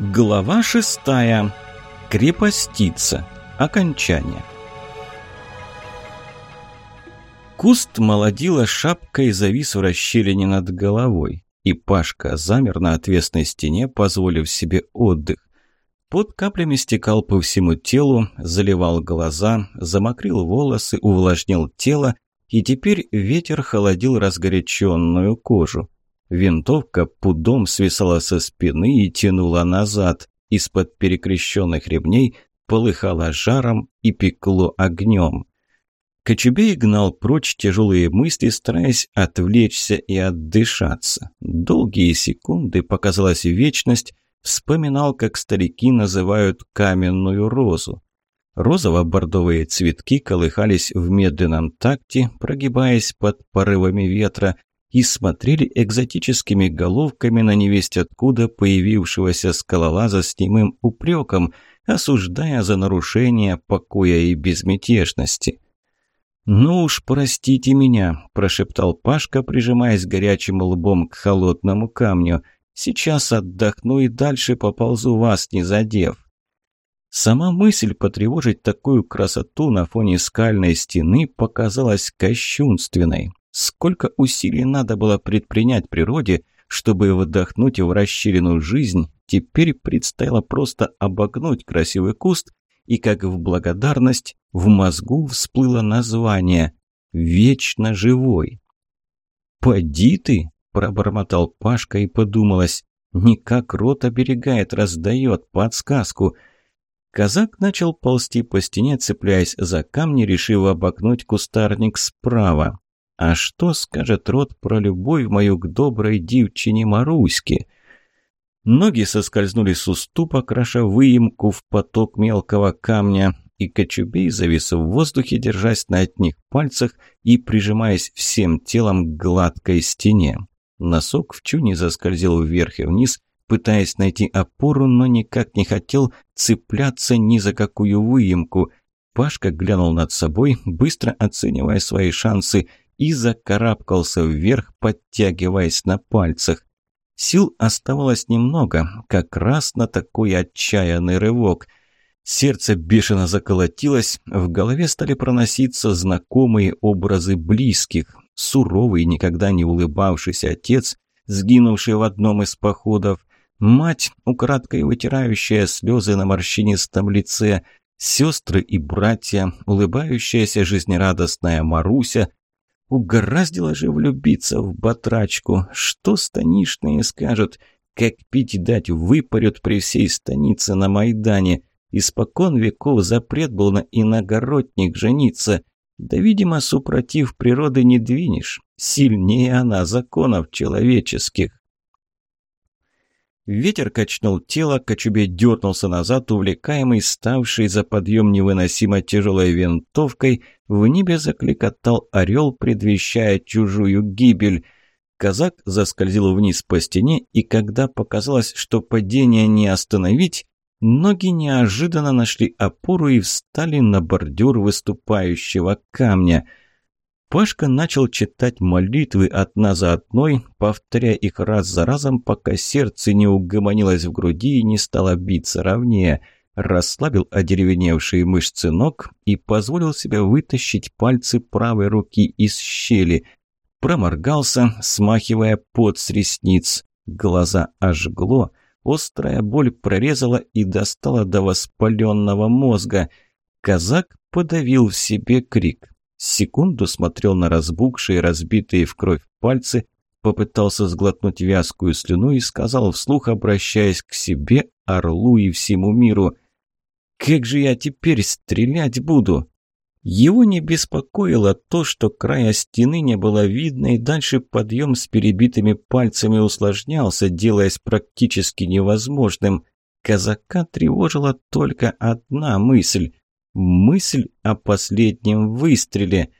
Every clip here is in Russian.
Глава шестая. Крепостица. Окончание. Куст молодила шапкой завис в расщелине над головой, и Пашка замер на отвесной стене, позволив себе отдых. Под каплями стекал по всему телу, заливал глаза, замокрил волосы, увлажнил тело, и теперь ветер холодил разгоряченную кожу. Винтовка пудом свисала со спины и тянула назад. Из-под перекрещенных ремней полыхало жаром и пекло огнем. Кочубей гнал прочь тяжелые мысли, стараясь отвлечься и отдышаться. Долгие секунды, показалась вечность, вспоминал, как старики называют каменную розу. Розово-бордовые цветки колыхались в медленном такте, прогибаясь под порывами ветра, и смотрели экзотическими головками на невесть откуда появившегося скалолаза с немым упреком, осуждая за нарушение покоя и безмятежности. «Ну уж простите меня», – прошептал Пашка, прижимаясь горячим лбом к холодному камню. «Сейчас отдохну и дальше поползу вас, не задев». Сама мысль потревожить такую красоту на фоне скальной стены показалась кощунственной. Сколько усилий надо было предпринять природе, чтобы вдохнуть в расширенную жизнь, теперь предстояло просто обогнуть красивый куст, и как в благодарность в мозгу всплыло название «Вечно живой». «Поди ты!» – пробормотал Пашка и подумалось. «Никак рот оберегает, раздает подсказку». Казак начал ползти по стене, цепляясь за камни, решив обогнуть кустарник справа. А что скажет род про любовь мою к доброй девчине Маруське? Ноги соскользнули с уступа, кроша выемку в поток мелкого камня, и Кочубей завис в воздухе, держась на одних пальцах и прижимаясь всем телом к гладкой стене. Носок в чуне заскользил вверх и вниз, пытаясь найти опору, но никак не хотел цепляться ни за какую выемку. Пашка глянул над собой, быстро оценивая свои шансы – и закарабкался вверх, подтягиваясь на пальцах. Сил оставалось немного, как раз на такой отчаянный рывок. Сердце бешено заколотилось, в голове стали проноситься знакомые образы близких. Суровый, никогда не улыбавшийся отец, сгинувший в одном из походов, мать, украдкой вытирающая слезы на морщинистом лице, сестры и братья, улыбающаяся жизнерадостная Маруся, Угораздило же влюбиться в батрачку. Что станишные скажут? Как пить дать выпарют при всей станице на Майдане. Испокон веков запрет был на иногородник жениться. Да, видимо, супротив природы не двинешь. Сильнее она законов человеческих. Ветер качнул тело, Кочубей дернулся назад, увлекаемый, ставший за подъем невыносимо тяжелой винтовкой. В небе закликотал орел, предвещая чужую гибель. Казак заскользил вниз по стене, и когда показалось, что падение не остановить, ноги неожиданно нашли опору и встали на бордюр выступающего камня – Пашка начал читать молитвы одна за одной, повторяя их раз за разом, пока сердце не угомонилось в груди и не стало биться ровнее. Расслабил одеревеневшие мышцы ног и позволил себе вытащить пальцы правой руки из щели. Проморгался, смахивая пот с ресниц. Глаза ожгло, острая боль прорезала и достала до воспаленного мозга. Казак подавил в себе крик. Секунду смотрел на разбухшие, разбитые в кровь пальцы, попытался сглотнуть вязкую слюну и сказал вслух, обращаясь к себе, орлу и всему миру, «Как же я теперь стрелять буду?» Его не беспокоило то, что края стены не было видно, и дальше подъем с перебитыми пальцами усложнялся, делаясь практически невозможным. Казака тревожила только одна мысль Мысль о последнем выстреле.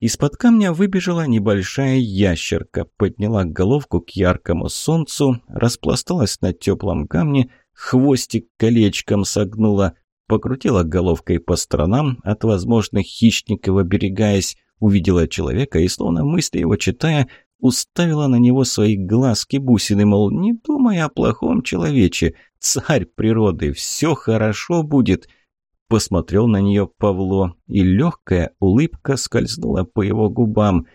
Из-под камня выбежала небольшая ящерка, подняла головку к яркому солнцу, распласталась на теплом камне, хвостик колечком согнула, покрутила головкой по сторонам, от возможных хищников оберегаясь, увидела человека и, словно мысли его читая, уставила на него свои глазки-бусины, мол, не думай о плохом человече, царь природы, все хорошо будет. Посмотрел на нее Павло, и легкая улыбка скользнула по его губам.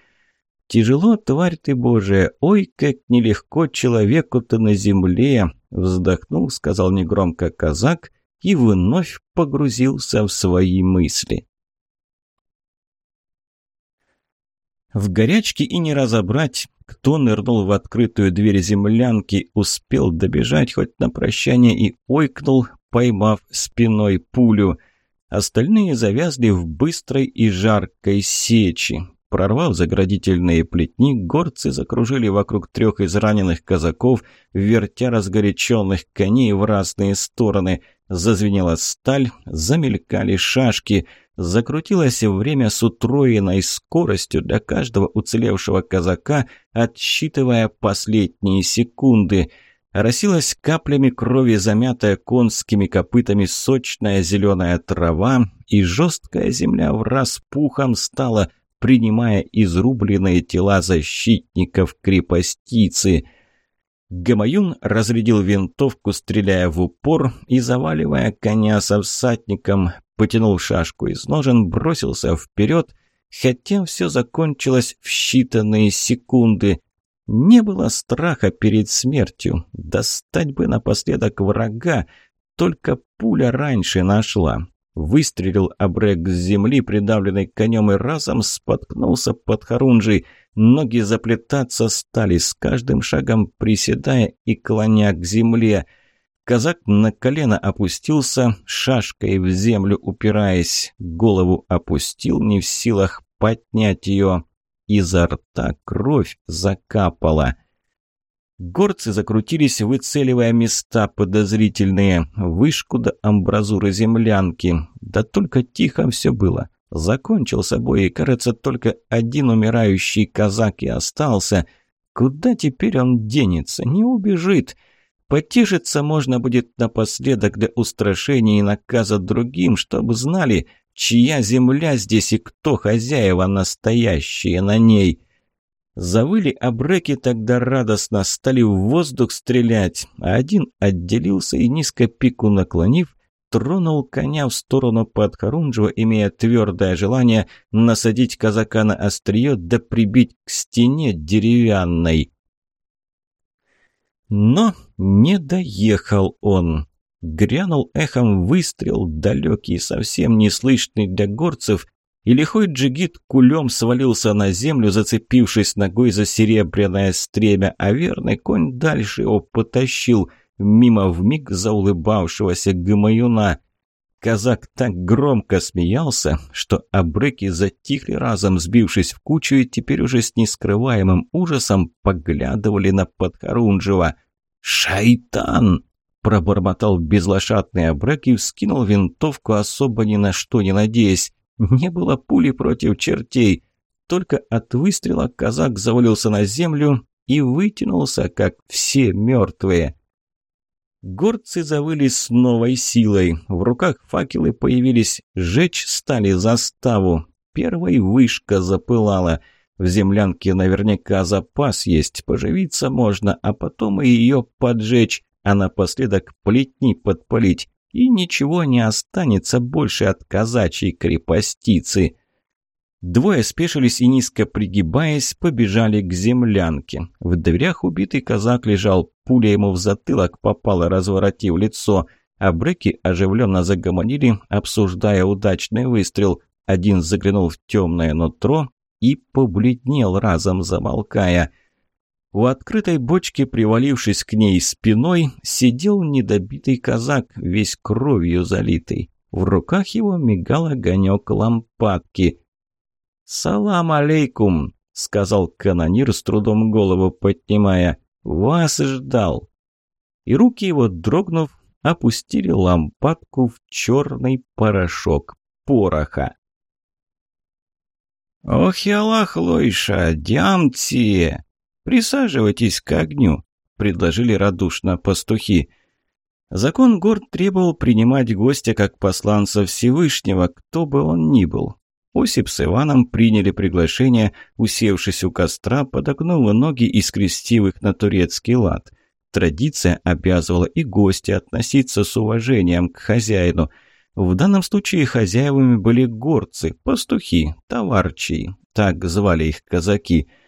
«Тяжело, тварь ты божия, ой, как нелегко человеку-то на земле!» Вздохнул, сказал негромко казак и вновь погрузился в свои мысли. В горячке и не разобрать, кто нырнул в открытую дверь землянки, успел добежать хоть на прощание и ойкнул, поймав спиной пулю. Остальные завязли в быстрой и жаркой сечи. Прорвав заградительные плетни, горцы закружили вокруг трех израненных казаков, вертя разгоряченных коней в разные стороны. Зазвенела сталь, замелькали шашки — Закрутилось время с утроенной скоростью для каждого уцелевшего казака, отсчитывая последние секунды. Росилась каплями крови, замятая конскими копытами сочная зеленая трава, и жесткая земля в раз пухом стала, принимая изрубленные тела защитников крепостицы – Гамаюн разрядил винтовку, стреляя в упор и заваливая коня со всадником потянул шашку из ножен, бросился вперед, хотя все закончилось в считанные секунды. Не было страха перед смертью, достать бы напоследок врага, только пуля раньше нашла. Выстрелил обрек с земли, придавленный конем, и разом споткнулся под хорунжей. Ноги заплетаться стали, с каждым шагом приседая и клоня к земле – Казак на колено опустился, шашкой в землю упираясь, голову опустил, не в силах поднять ее. Изо рта кровь закапала. Горцы закрутились, выцеливая места подозрительные, вышку до амбразуры землянки. Да только тихо все было. Закончился бой, и, кажется, только один умирающий казак и остался. Куда теперь он денется? Не убежит. — Потешиться можно будет напоследок для устрашения и наказа другим, чтобы знали, чья земля здесь и кто хозяева настоящие на ней. Завыли обреки тогда радостно, стали в воздух стрелять, а один отделился и, низко пику наклонив, тронул коня в сторону Подхорунжева, имея твердое желание насадить казака на острие да прибить к стене деревянной. Но не доехал он. Грянул эхом выстрел, далекий, совсем неслышный для горцев, и лихой джигит кулем свалился на землю, зацепившись ногой за серебряное стремя, а верный конь дальше его потащил, мимо вмиг заулыбавшегося гамаюна. Казак так громко смеялся, что обрыки затихли разом, сбившись в кучу, и теперь уже с нескрываемым ужасом поглядывали на Подхорунжева. «Шайтан!» – пробормотал безлошадный обрек и вскинул винтовку, особо ни на что не надеясь. Не было пули против чертей. Только от выстрела казак завалился на землю и вытянулся, как все мертвые. Горцы завыли с новой силой. В руках факелы появились, жечь стали заставу. Первой вышка запылала. В землянке наверняка запас есть, поживиться можно, а потом и ее поджечь, а напоследок плетни подпалить. И ничего не останется больше от казачьей крепостицы. Двое спешились и, низко пригибаясь, побежали к землянке. В дверях убитый казак лежал, пуля ему в затылок попала, разворотив лицо. А бреки оживленно загомонили, обсуждая удачный выстрел. Один заглянул в темное нутро и побледнел, разом замолкая. У открытой бочки, привалившись к ней спиной, сидел недобитый казак, весь кровью залитый. В руках его мигал огонек лампадки. «Салам алейкум!» — сказал канонир, с трудом голову поднимая. «Вас ждал!» И руки его, дрогнув, опустили лампадку в черный порошок пороха. «Ох, ялах, Лойша, дямте! Присаживайтесь к огню!» — предложили радушно пастухи. Закон гор требовал принимать гостя как посланца Всевышнего, кто бы он ни был. Осип с Иваном приняли приглашение, усевшись у костра, подогнув ноги и скрестив их на турецкий лад. Традиция обязывала и гостя относиться с уважением к хозяину. В данном случае хозяевами были горцы, пастухи, товарчии, так звали их казаки –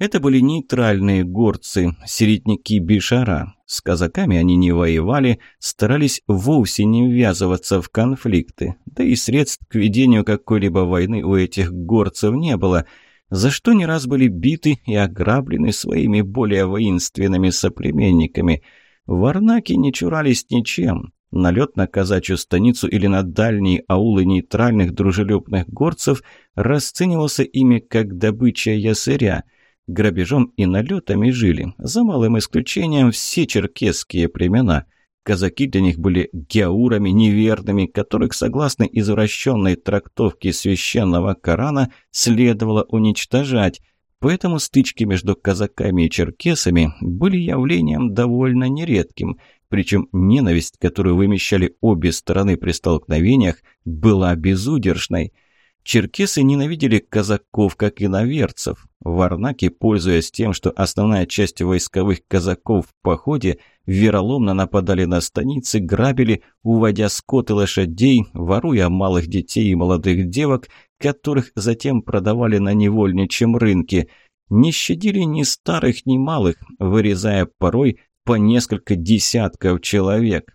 это были нейтральные горцы, середняки Бишара. С казаками они не воевали, старались вовсе не ввязываться в конфликты. Да и средств к ведению какой-либо войны у этих горцев не было, за что не раз были биты и ограблены своими более воинственными соплеменниками. Варнаки не чурались ничем. Налет на казачью станицу или на дальние аулы нейтральных дружелюбных горцев расценивался ими как добыча ясыря – Грабежом и налетами жили, за малым исключением все черкесские племена. Казаки для них были геаурами неверными, которых, согласно извращенной трактовке священного Корана, следовало уничтожать. Поэтому стычки между казаками и черкесами были явлением довольно нередким. Причем ненависть, которую вымещали обе стороны при столкновениях, была безудержной – Черкесы ненавидели казаков, как и наверцев. Варнаки, пользуясь тем, что основная часть войсковых казаков в походе, вероломно нападали на станицы, грабили, уводя скот и лошадей, воруя малых детей и молодых девок, которых затем продавали на невольничьем рынке. Не щадили ни старых, ни малых, вырезая порой по несколько десятков человек.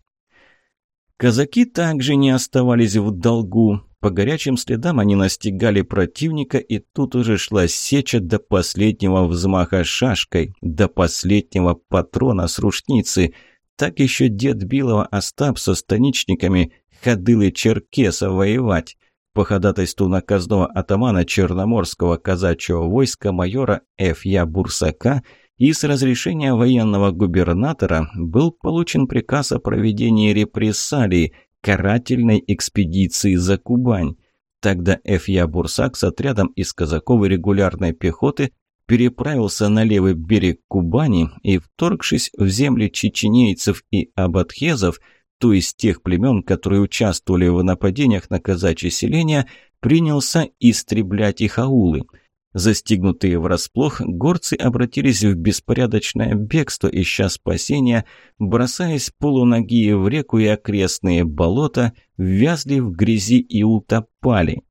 Казаки также не оставались в долгу. По горячим следам они настигали противника, и тут уже шла сеча до последнего взмаха шашкой, до последнего патрона с рушницы. Так еще дед Билова Остап со станичниками ходил и черкеса воевать. По ходатайству наказного атамана Черноморского казачьего войска майора Ф.Я. Бурсака и с разрешения военного губернатора был получен приказ о проведении репрессалий – карательной экспедиции за Кубань. Тогда Ф.Я. Бурсак с отрядом из казаков и регулярной пехоты переправился на левый берег Кубани и, вторгшись в земли чеченейцев и абадхезов, то есть тех племен, которые участвовали в нападениях на казачье селение, принялся истреблять их аулы – Застигнутые врасплох, горцы обратились в беспорядочное бегство, ища спасения, бросаясь полуногие в реку и окрестные болота, вязли в грязи и утопали.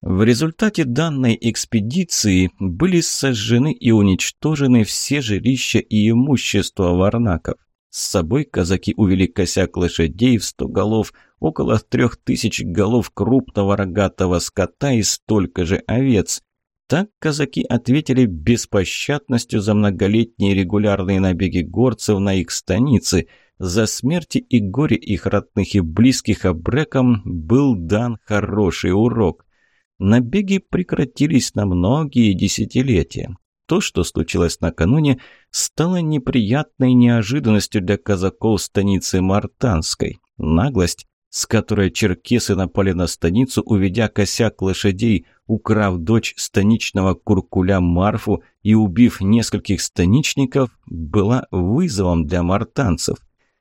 В результате данной экспедиции были сожжены и уничтожены все жилища и имущество варнаков. С собой казаки увели косяк лошадей в сто голов, около трех тысяч голов крупного рогатого скота и столько же овец. Так казаки ответили беспощадностью за многолетние регулярные набеги горцев на их станицы. За смерти и горе их родных и близких обрекам был дан хороший урок. Набеги прекратились на многие десятилетия. То, что случилось накануне, стало неприятной неожиданностью для казаков станицы Мартанской. Наглость, с которой черкесы напали на станицу, уведя косяк лошадей, украв дочь станичного куркуля Марфу и убив нескольких станичников, была вызовом для мартанцев.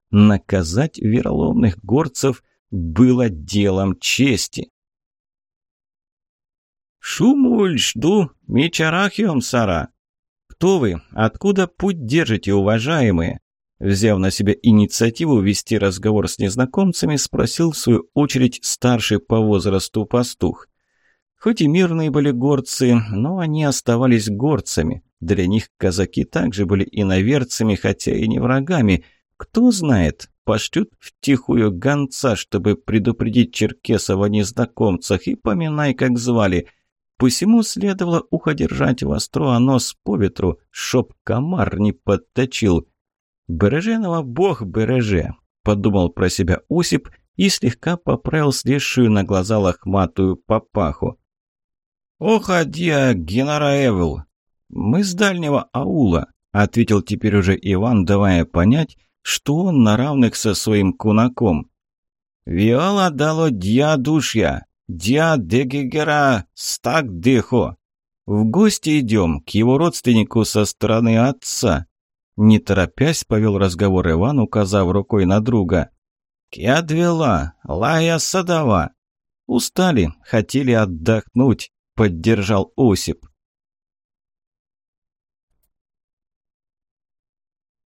Наказать вероломных горцев было делом чести. «Шумуль, жду, мечарахиом сара!» «Кто вы? Откуда путь держите, уважаемые?» Взяв на себя инициативу вести разговор с незнакомцами, спросил в свою очередь старший по возрасту пастух. Хоть и мирные были горцы, но они оставались горцами. Для них казаки также были иноверцами, хотя и не врагами. Кто знает, пошлют втихую гонца, чтобы предупредить черкесов о незнакомцах, и поминай, как звали – Посему следовало ухо держать востро, а нос по ветру, чтоб комар не подточил. «Береженого бог береже», — подумал про себя Осип и слегка поправил слезшую на глаза лохматую папаху. «Ох, адья, Генара Эвел!» «Мы с дальнего аула», — ответил теперь уже Иван, давая понять, что он на равных со своим кунаком. «Виола дало дья душья, Дя дегегера стак дехо. В гости идем к его родственнику со стороны отца. Не торопясь, повел разговор Иван, указав рукой на друга. «Кядвела, лая садова». «Устали, хотели отдохнуть», – поддержал Осип.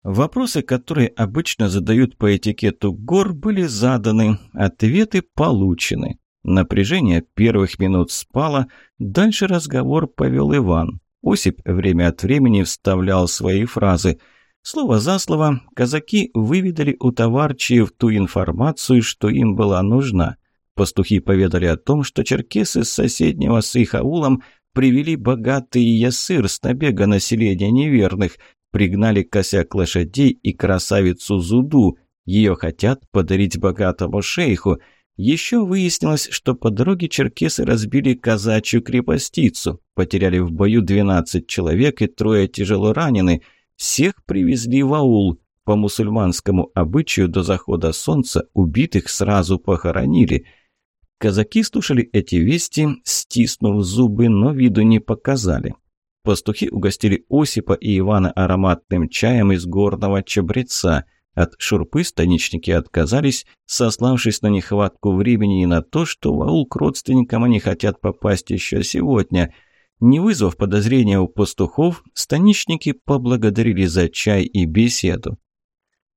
Вопросы, которые обычно задают по этикету гор, были заданы, ответы получены. Напряжение первых минут спало, дальше разговор повел Иван. Осип время от времени вставлял свои фразы. Слово за слово, казаки выведали у товарчиев ту информацию, что им была нужна. Пастухи поведали о том, что черкесы с соседнего с их аулом привели богатый ясыр с набега населения неверных, пригнали косяк лошадей и красавицу Зуду. Ее хотят подарить богатому шейху – еще выяснилось, что по дороге черкесы разбили казачью крепостицу, потеряли в бою 12 человек и трое тяжело ранены. Всех привезли в аул. По мусульманскому обычаю до захода солнца убитых сразу похоронили. Казаки слушали эти вести, стиснув зубы, но виду не показали. Пастухи угостили Осипа и Ивана ароматным чаем из горного чабреца – от шурпы станичники отказались, сославшись на нехватку времени и на то, что в аул к родственникам они хотят попасть еще сегодня. Не вызвав подозрения у пастухов, станичники поблагодарили за чай и беседу.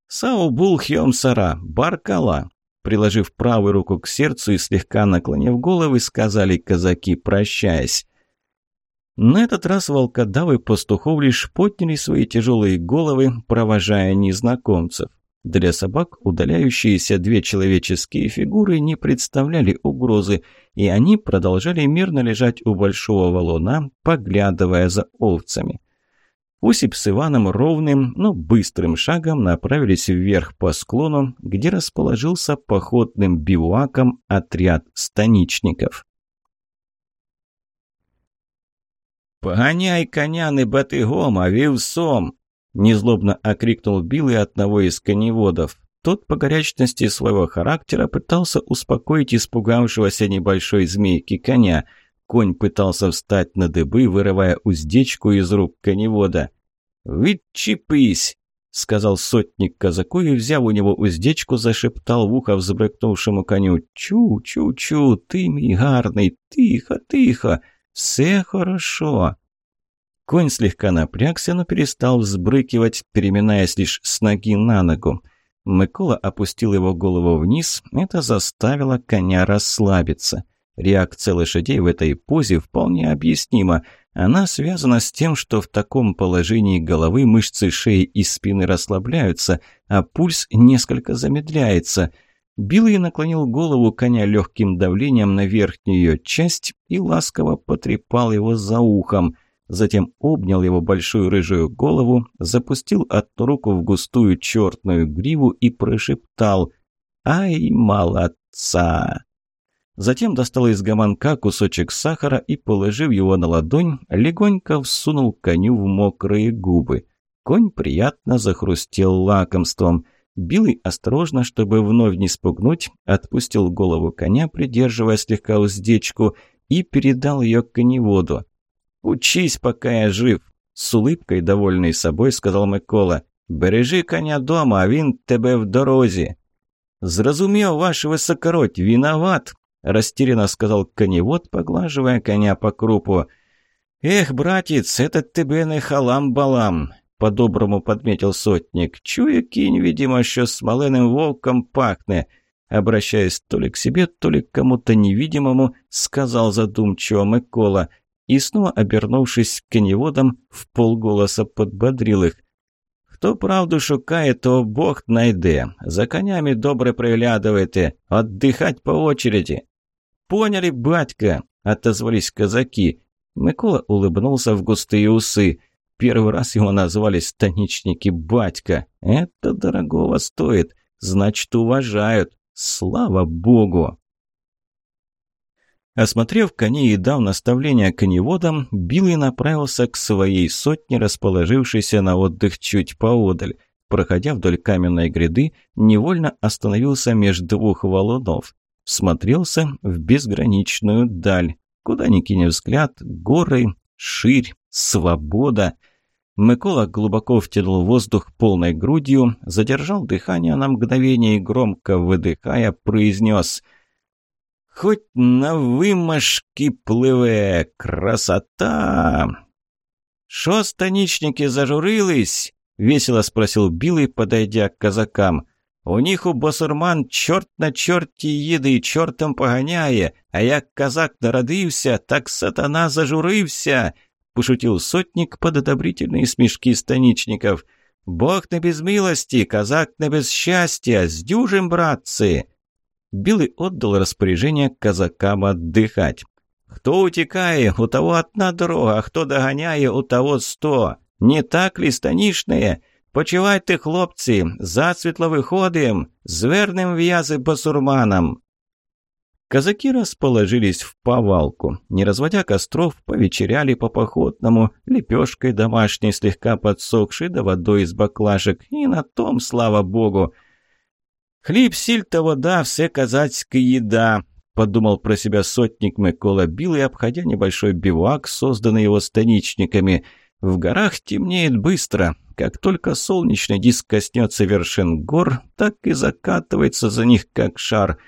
«Саубул хьем сара, баркала!» Приложив правую руку к сердцу и слегка наклонив головы, сказали казаки, прощаясь. На этот раз волкодавы пастухов лишь подняли свои тяжелые головы, провожая незнакомцев. Для собак удаляющиеся две человеческие фигуры не представляли угрозы, и они продолжали мирно лежать у большого валуна, поглядывая за овцами. Осип с Иваном ровным, но быстрым шагом направились вверх по склону, где расположился походным бивуаком отряд станичников. «Погоняй коня, батыгом, а вивсом!» Незлобно окрикнул Билый одного из коневодов. Тот по горячности своего характера пытался успокоить испугавшегося небольшой змейки коня. Конь пытался встать на дыбы, вырывая уздечку из рук коневода. «Вычепись!» — сказал сотник казаку и, взяв у него уздечку, зашептал в ухо взбрыкнувшему коню. «Чу-чу-чу, ты мій гарний, тихо, тихо!» «Все хорошо!» Конь слегка напрягся, но перестал взбрыкивать, переминаясь лишь с ноги на ногу. Микола опустил его голову вниз, это заставило коня расслабиться. Реакция лошадей в этой позе вполне объяснима. Она связана с тем, что в таком положении головы мышцы шеи и спины расслабляются, а пульс несколько замедляется – Билый наклонил голову коня легким давлением на верхнюю ее часть и ласково потрепал его за ухом. Затем обнял его большую рыжую голову, запустил одну руку в густую черную гриву и прошептал «Ай, молодца!». Затем достал из гаманка кусочек сахара и, положив его на ладонь, легонько всунул коню в мокрые губы. Конь приятно захрустел лакомством – Билый осторожно, чтобы вновь не спугнуть, отпустил голову коня, придерживая слегка уздечку, и передал ее коневоду. «Учись, пока я жив!» С улыбкой, довольный собой, сказал Микола. «Бережи коня дома, а він тебе в дорозі!» «Зразумел, ваше высокородь, виноват!» Растерянно сказал коневод, поглаживая коня по крупу. «Эх, братец, это тебе не халам-балам!» По-доброму подметил сотник. «Чую, кинь, видимо, що смоленым волком пахне». Обращаясь то ли к себе, то ли к кому-то невидимому, сказал задумчиво Микола. И снова, обернувшись к коневодам, в полголоса подбодрил их. «Хто правду шукає, то Бог найде. За конями добре приглядывайте. Отдыхать по очереди». «Поняли, батька!» – отозвались казаки. Микола улыбнулся в густые усы – Первый раз его назвали станичники «батька». Это дорогого стоит. Значит, уважают. Слава богу! Осмотрев коней и дав наставление коневодам, Билый направился к своей сотне, расположившейся на отдых чуть поодаль. Проходя вдоль каменной гряды, невольно остановился между двух валунов. Смотрелся в безграничную даль. Куда ни кинь взгляд, горы, ширь, свобода. Микола глубоко втянул воздух полной грудью, задержал дыхание на мгновение и громко выдыхая произнес Хоть на вымашки пливе, красота!» «Шо станичники зажурились?» — весело спросил Билый, подойдя к казакам. «У них у босурман чорт на чорті їде і чортом поганяє, а як казак народився, так сатана зажурився!» — пошутил сотник под одобрительные смешки станичников. «Бог не без милости, казак не без счастья, сдюжим, братцы!» Билый отдал распоряжение казакам отдыхать. «Кто утекает, у того одна дорога, а кто догоняет, у того сто. Не так ли, станишные? Почивайте, хлопці, засвітло виходим, звернем в'язи басурманам!» Казаки расположились в повалку. Не разводя костров, повечеряли по-походному, лепешкой домашней, слегка подсохшей, да водой из баклажек. И на том, слава богу. «Хліб, сіль та вода, все казацька еда», — подумал про себя сотник Микола Билый, обходя небольшой бивак, созданный его станичниками. «В горах темнеет быстро. как только солнечный диск коснется вершин гор, так и закатывается за них, как шар».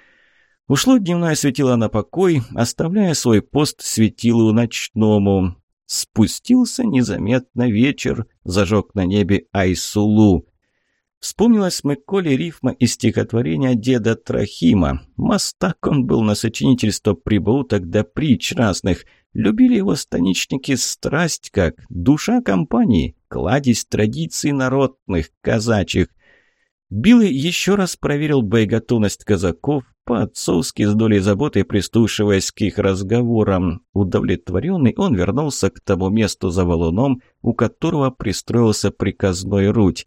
Ушло дневное светило на покой, оставляя свой пост светилу ночному. Спустился незаметно вечер, зажег на небе Айсулу. Вспомнилась Миколе рифма из стихотворения деда Трахима. Мастак он был на сочинительство прибауток да притч разных. Любили его станичники страсть как, душа компании, кладезь традиций народных, казачьих. Билый еще раз проверил боеготовность казаков, по-отцовски с долей заботы прислушиваясь к их разговорам. Удовлетворенный, он вернулся к тому месту за валуном, у которого пристроился приказной руть.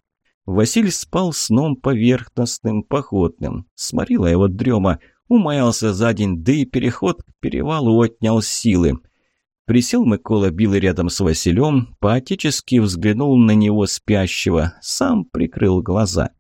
Василий спал сном поверхностным, походным. Сморила его дрема, умаялся за день, да и переход к перевалу отнял силы. Присел Микола Билый рядом с Василем, поотечески взглянул на него спящего, сам прикрыл глаза.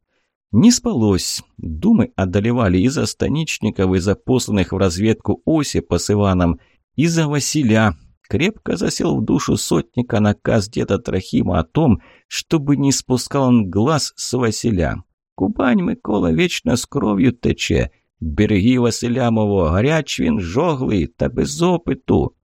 Не спалось, думы одолевали из-за станичников, из-за посланных в разведку Осипа с Иваном, из-за Василя, Крепко засел в душу сотника наказ деда Трохима о том, чтобы не спускал он глаз с Василя. Кубань Микола вечно з кров'ю тече. Береги Василя мого, гаряч він жоглий та без опиту.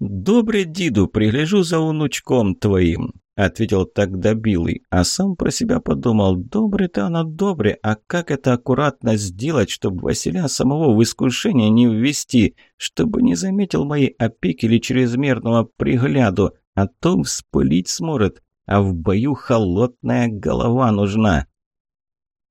Добре, діду, пригляжу за онучком твоїм. — ответил тогда Билый, а сам про себя подумал, добрый-то она добрый, а как это аккуратно сделать, чтобы Василя самого в искушение не ввести, чтобы не заметил моей опеки или чрезмерного пригляду, а то вспылить сможет, а в бою холодная голова нужна.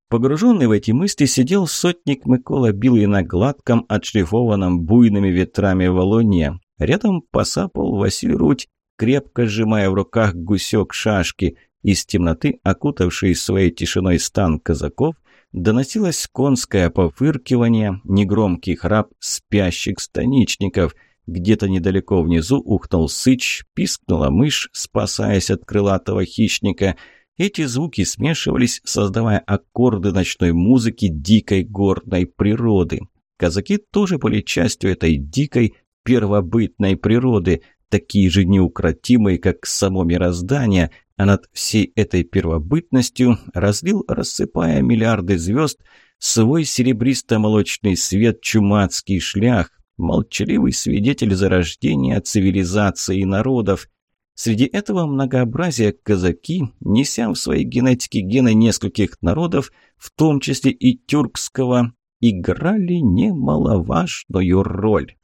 Погруженный в эти мысли сидел сотник Микола Билый на гладком, отшлифованном буйными ветрами валуне. Рядом посапал Василий Руть, крепко сжимая в руках гусек шашки. Из темноты, окутавшей своей тишиной стан казаков, доносилось конское пофыркивание, негромкий храп спящих станичников. Где-то недалеко внизу ухнул сыч, пискнула мышь, спасаясь от крылатого хищника. Эти звуки смешивались, создавая аккорды ночной музыки дикой горной природы. Казаки тоже были частью этой дикой, первобытной природы такие же неукротимые, как само мироздание, а над всей этой первобытностью разлил, рассыпая миллиарды звезд, свой серебристо-молочный свет чумацкий шлях, молчаливый свидетель зарождения цивилизации народов. Среди этого многообразия казаки, неся в своей генетике гены нескольких народов, в том числе и тюркского, играли немаловажную роль.